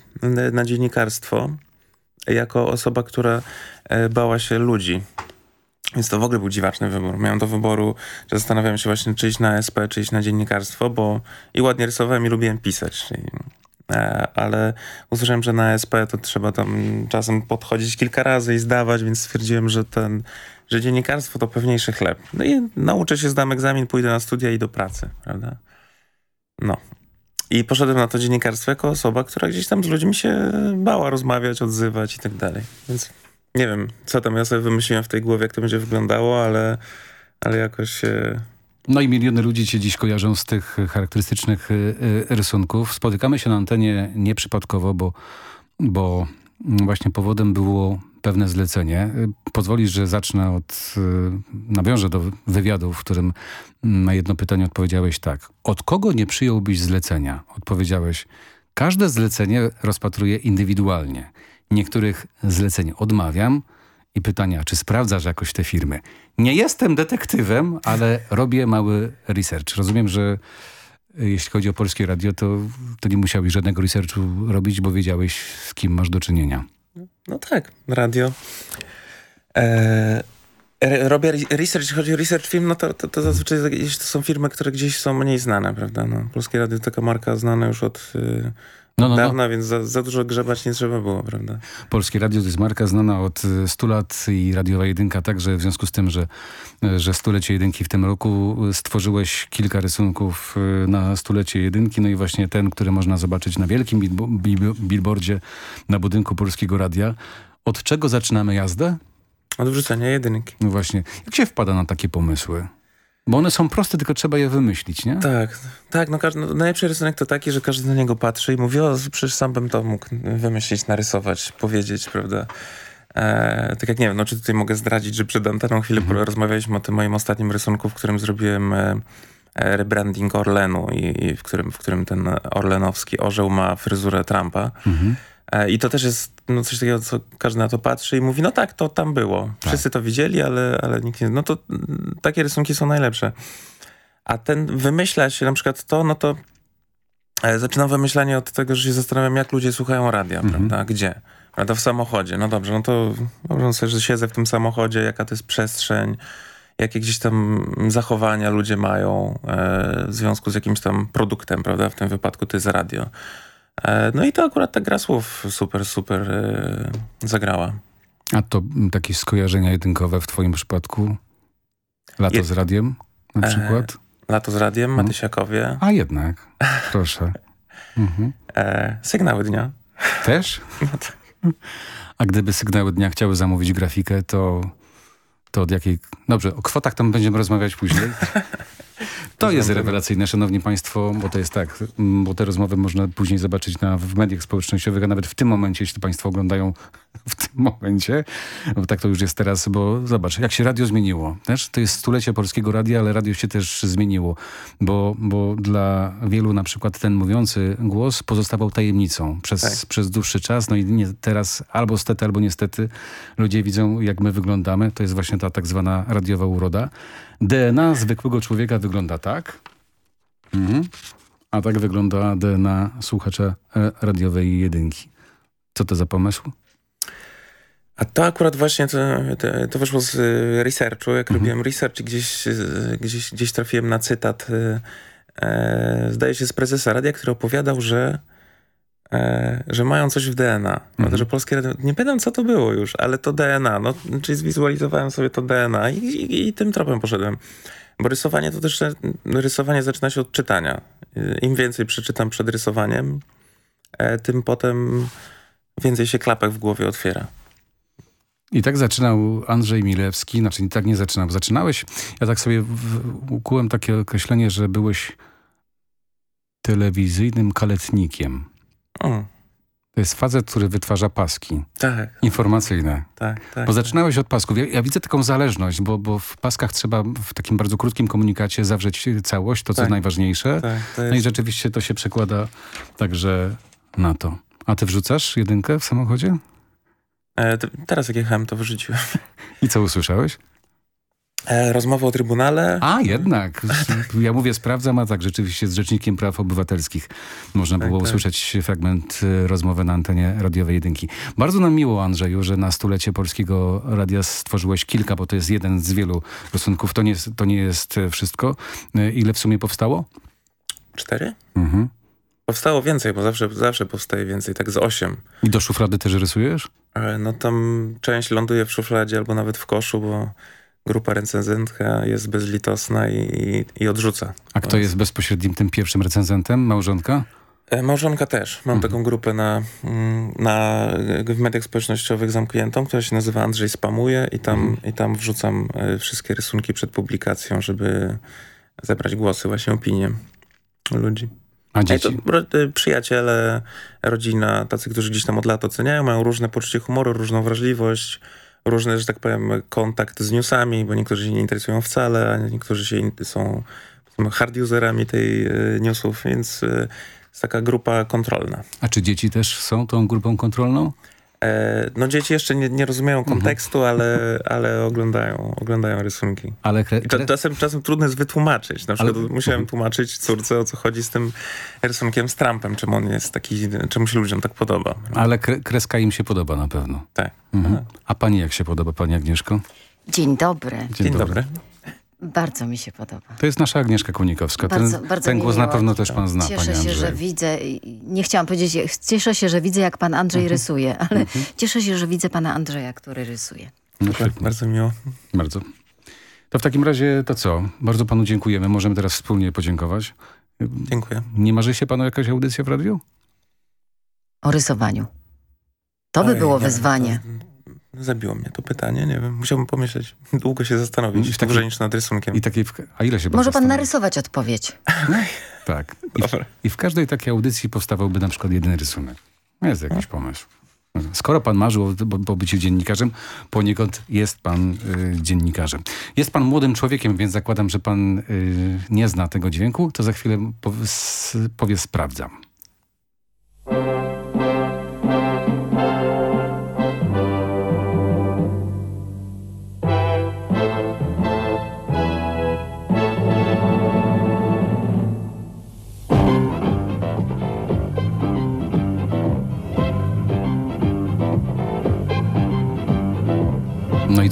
na dziennikarstwo jako osoba, która e, bała się ludzi. Więc to w ogóle był dziwaczny wybór. Miałem do wyboru, że zastanawiałem się właśnie, czy iść na SP, czy iść na dziennikarstwo, bo i ładnie rysowałem i lubiłem pisać. Czyli, e, ale usłyszałem, że na SP to trzeba tam czasem podchodzić kilka razy i zdawać, więc stwierdziłem, że ten, że dziennikarstwo to pewniejszy chleb. No i nauczę się, zdam egzamin, pójdę na studia i do pracy, prawda? No. I poszedłem na to dziennikarstwo jako osoba, która gdzieś tam z ludźmi się bała rozmawiać, odzywać i tak dalej. Więc nie wiem, co tam ja sobie wymyśliłem w tej głowie, jak to będzie wyglądało, ale, ale jakoś się... No i miliony ludzi cię dziś kojarzą z tych charakterystycznych y, y, rysunków. Spotykamy się na antenie nieprzypadkowo, bo, bo właśnie powodem było pewne zlecenie. Y, Pozwolisz, że zacznę od, y, nawiążę do wywiadu, w którym mm, na jedno pytanie odpowiedziałeś tak. Od kogo nie przyjąłbyś zlecenia? Odpowiedziałeś, każde zlecenie rozpatruję indywidualnie. Niektórych zleceń odmawiam i pytania, czy sprawdzasz jakoś te firmy? Nie jestem detektywem, ale robię mały research. Rozumiem, że y, jeśli chodzi o Polskie Radio, to, to nie musiałeś żadnego researchu robić, bo wiedziałeś, z kim masz do czynienia. No tak, radio. E, robię re- research, chodzi o research film, no to, to, to zazwyczaj to są firmy, które gdzieś są mniej znane, prawda? No, Polskie Radio to taka marka znana już od y, No, no, no. dawna, więc za, za dużo grzebać nie trzeba było, prawda? Polskie Radio to jest marka znana od y, 100 lat i Radiowa Jedynka także, w związku z tym, że, y, że stulecie Jedynki w tym roku y, stworzyłeś kilka rysunków na stulecie Jedynki, no i właśnie ten, który można zobaczyć na wielkim billboardzie na budynku Polskiego Radia. Od czego zaczynamy jazdę? Od wrzucenia jedynki. No właśnie. Jak się wpada na takie pomysły? Bo one są proste, tylko trzeba je wymyślić, nie? Tak, tak. No, każdy, no, najlepszy rysunek to taki, że każdy na niego patrzy i mówi, o, przecież sam bym to mógł wymyślić, narysować, powiedzieć, prawda? E, tak jak nie wiem, no czy tutaj mogę zdradzić, że przed anteną chwilę Mhm. rozmawialiśmy o tym moim ostatnim rysunku, w którym zrobiłem e, e, rebranding Orlenu i, i w, którym, w którym ten orlenowski orzeł ma fryzurę Trumpa. Mhm. E, I to też jest no, coś takiego, co każdy na to patrzy i mówi, no tak, to tam było. Wszyscy to widzieli, ale, ale nikt nie... No to mm, takie rysunki są najlepsze. A ten wymyśla się na przykład to, no to e, zaczynam wymyślanie od tego, że się zastanawiam, jak ludzie słuchają radia, prawda? Gdzie? Prawda? W samochodzie. No dobrze, no to wyobrażam sobie, że siedzę w tym samochodzie, jaka to jest przestrzeń, jakie gdzieś tam zachowania ludzie mają e, w związku z jakimś tam produktem, prawda? W tym wypadku to jest radio. E, no i to akurat ta gra słów super, super e, zagrała. A to mm, takie skojarzenia jedynkowe w twoim przypadku? Lato Je- z radiem na przykład? E, lato z radiem, Matysiakowie. A jednak, proszę. Mhm. E, sygnały dnia. Też? A gdyby Sygnały Dnia chciały zamówić grafikę, to, to od jakiej... Dobrze, o kwotach tam będziemy rozmawiać później. To jest rewelacyjne, szanowni państwo, bo to jest tak, m, bo te rozmowy można później zobaczyć na, w mediach społecznościowych, a nawet w tym momencie, jeśli państwo oglądają w tym momencie, bo tak to już jest teraz, bo zobacz, jak się radio zmieniło. Też? To jest stulecie polskiego radia, ale radio się też zmieniło, bo, bo dla wielu na przykład ten mówiący głos pozostawał tajemnicą przez, Tak. przez dłuższy czas, no i nie, teraz albo stety, albo niestety ludzie widzą, jak my wyglądamy. To jest właśnie ta tak zwana radiowa uroda. DNA zwykłego człowieka wygląda tak, mhm. a tak wygląda DNA słuchacza e, radiowej jedynki. Co to za pomysł? A to akurat właśnie to, to, wyszło z y, researchu. Jak robiłem research i gdzieś, y, gdzieś, gdzieś trafiłem na cytat, e, zdaje się z prezesa radia, który opowiadał, że, e, że mają coś w DNA. No, że polskie radio, nie pamiętam co to było już, ale to DNA. No, czyli zwizualizowałem sobie to DNA i, i, i tym tropem poszedłem. Bo rysowanie to też, rysowanie zaczyna się od czytania. Y, Im więcej przeczytam przed rysowaniem, e, tym potem więcej się klapek w głowie otwiera. I tak zaczynał Andrzej Milewski, znaczy tak nie zaczynał. Zaczynałeś, ja tak sobie ukułem takie określenie, że byłeś telewizyjnym kaletnikiem. O. To jest facet, który wytwarza paski. Tak. Informacyjne. Tak, tak. Bo zaczynałeś od pasków. Ja, ja widzę taką zależność, bo, bo w paskach trzeba w takim bardzo krótkim komunikacie zawrzeć całość, to co Tak. najważniejsze. Tak, to No i jest- rzeczywiście to się przekłada także na to. A ty wrzucasz jedynkę w samochodzie? E, teraz jak jechałem, to wyrzuciłem. I co usłyszałeś? E, rozmowa o Trybunale. A, jednak. Ja mówię sprawdzam, a tak rzeczywiście z Rzecznikiem Praw Obywatelskich można było tak. usłyszeć fragment y, rozmowy na antenie radiowej jedynki. Bardzo nam miło, Andrzeju, że na stulecie Polskiego Radia stworzyłeś kilka, bo to jest jeden z wielu rysunków. To nie, jest- to nie jest e, wszystko. Ile w sumie powstało? Cztery? Mhm. Powstało więcej, bo zawsze, zawsze powstaje więcej, tak z osiem. I do szuflady też rysujesz? E, no tam część ląduje w szufladzie albo nawet w koszu, bo grupa recenzentka jest bezlitosna i, i, odrzuca. A kto jest bezpośrednim tym pierwszym recenzentem? Małżonka? E, Małżonka też. Mam taką grupę na, mm, na, w mediach społecznościowych zamkniętą, która się nazywa Andrzej Spamuje i tam, i tam wrzucam e, wszystkie rysunki przed publikacją, żeby zebrać głosy, właśnie opinie ludzi. A dzieci? To, e, przyjaciele, rodzina, tacy, którzy gdzieś tam od lat oceniają, mają różne poczucie humoru, różną wrażliwość, różny, że tak powiem, kontakt z newsami, bo niektórzy się nie interesują wcale, a niektórzy się są hard userami tej e, newsów, więc e, jest taka grupa kontrolna. A czy dzieci też są tą grupą kontrolną? E, no dzieci jeszcze nie, nie rozumieją kontekstu, ale, ale oglądają, oglądają rysunki. Ale kre, czasem, czasem trudno jest wytłumaczyć. Na przykład Ale- musiałem tłumaczyć córce, o co chodzi z tym rysunkiem z Trumpem, czemu on jest taki, czemu się ludziom tak podoba. Ale kre, kreska im się podoba na pewno. Tak. Mhm. A pani jak się podoba, pani Agnieszko? Dzień dobry. Dzień, dobry. Bardzo mi się podoba. To jest nasza Agnieszka Kunikowska. Bardzo, ten bardzo ten mi głos na pewno też pan zna, Cieszę się, że widzę, nie chciałam powiedzieć, cieszę się, że widzę, jak pan Andrzej Mhm. rysuje, ale cieszę się, że widzę pana Andrzeja, który rysuje. No, bardzo miło. Bardzo. To w takim razie to co? Bardzo panu dziękujemy. Możemy teraz wspólnie podziękować. Dziękuję. Nie marzy się panu jakaś audycja w radiu? O rysowaniu. To by było nie wyzwanie. Zabiło mnie to pytanie, nie wiem. Musiałbym pomyśleć, długo się zastanowić, I dłużej niż nad rysunkiem. I takiej, a ile się Może pan narysować odpowiedź. Tak. I w, I w każdej takiej audycji powstawałby na przykład jeden rysunek. Jest jakiś pomysł. Skoro pan marzył o, o, o byciu dziennikarzem, poniekąd jest pan y, dziennikarzem. Jest pan młodym człowiekiem, więc zakładam, że pan y, nie zna tego dźwięku, to za chwilę powie sprawdzam.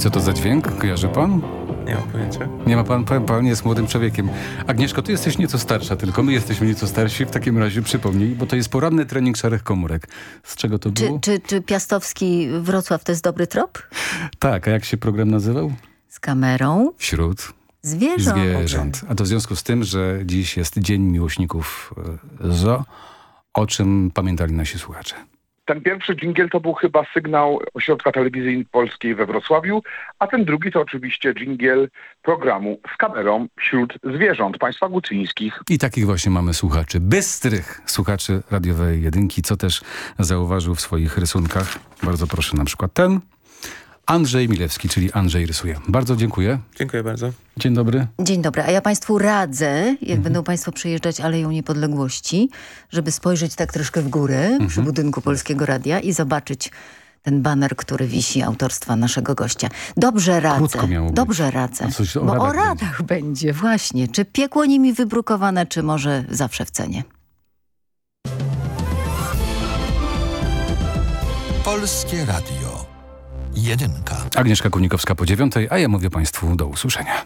Co to za dźwięk? Kojarzy pan? Nie mam pojęcia. Nie ma pan, pan, pan jest młodym człowiekiem. Agnieszko, ty jesteś nieco starsza, tylko my jesteśmy nieco starsi. W takim razie przypomnij, bo to jest poranny trening szarych komórek. Z czego to Czy, było? czy, czy Piastowski Wrocław to jest dobry trop? Tak, a jak się program nazywał? Z kamerą Wśród zwierząt. zwierząt. A to w związku z tym, że dziś jest Dzień Miłośników e, Zoo, o czym pamiętali nasi słuchacze. Ten pierwszy dżingiel to był chyba sygnał Ośrodka Telewizji Polskiej we Wrocławiu, a ten drugi to oczywiście dżingiel programu z kamerą wśród zwierząt państwa gucyńskich. I takich właśnie mamy słuchaczy. Bystrych słuchaczy radiowej jedynki, co też zauważył w swoich rysunkach. Bardzo proszę na przykład ten. Andrzej Milewski, czyli Andrzej rysuje. Bardzo dziękuję. Dziękuję bardzo. Dzień dobry. Dzień dobry, a ja Państwu radzę, jak Mhm. będą Państwo przejeżdżać Aleją Niepodległości, żeby spojrzeć tak troszkę w górę Mhm. przy budynku Polskiego Radia i zobaczyć ten baner, który wisi autorstwa naszego gościa. Dobrze radzę. Krótko miało być. Dobrze radzę. O Bo o radach radach będzie. właśnie. Czy piekło nimi wybrukowane, czy może zawsze w cenie. Polskie Radio. Jedynka. Agnieszka Kunikowska po dziewiątej, a ja mówię Państwu do usłyszenia.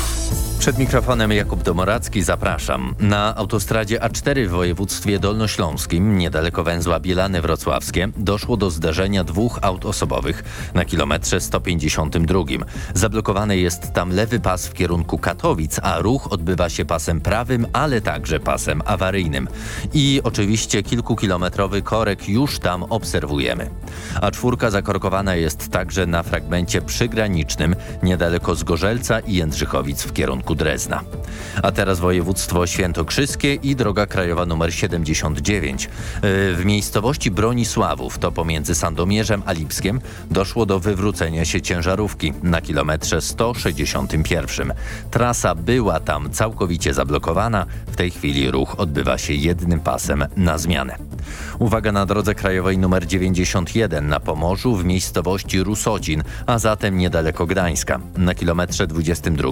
Przed mikrofonem Jakub Domoracki zapraszam. Na autostradzie A4 w województwie dolnośląskim, niedaleko węzła Bielany Wrocławskie, doszło do zderzenia dwóch aut osobowych na kilometrze 152. Zablokowany jest tam lewy pas w kierunku Katowic, a ruch odbywa się pasem prawym, ale także pasem awaryjnym. I oczywiście kilkukilometrowy korek już tam obserwujemy. A czwórka zakorkowana jest także na fragmencie przygranicznym, niedaleko Zgorzelca i Jędrzychowic w kierunku Drezna. A teraz województwo świętokrzyskie i droga krajowa nr 79. Yy, W miejscowości Bronisławów, to pomiędzy Sandomierzem a Lipskiem, doszło do wywrócenia się ciężarówki na kilometrze 161. Trasa była tam całkowicie zablokowana. W tej chwili ruch odbywa się jednym pasem na zmianę. Uwaga na drodze krajowej nr 91 na Pomorzu w miejscowości Rusodzin, a zatem niedaleko Gdańska. Na kilometrze 22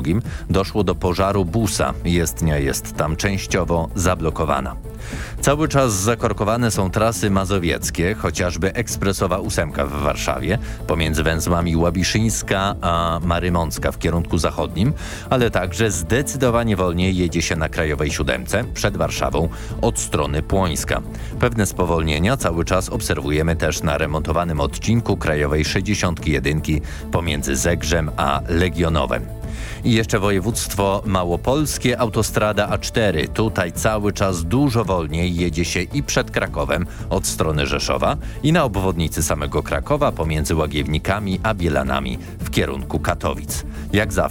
doszło do pożaru busa. Jezdnia jest tam częściowo zablokowana. Cały czas zakorkowane są trasy mazowieckie, chociażby ekspresowa ósemka w Warszawie, pomiędzy węzłami Łabiszyńska a Marymącka w kierunku zachodnim, ale także zdecydowanie wolniej jedzie się na Krajowej Siódemce przed Warszawą od strony Płońska. Pewne spowolnienia cały czas obserwujemy też na remontowanym odcinku Krajowej 61 pomiędzy Zegrzem a Legionowem. I jeszcze województwo małopolskie, autostrada A4. Tutaj cały czas dużo wolniej jedzie się i przed Krakowem od strony Rzeszowa i na obwodnicy samego Krakowa pomiędzy Łagiewnikami a Bielanami w kierunku Katowic. Jak zawsze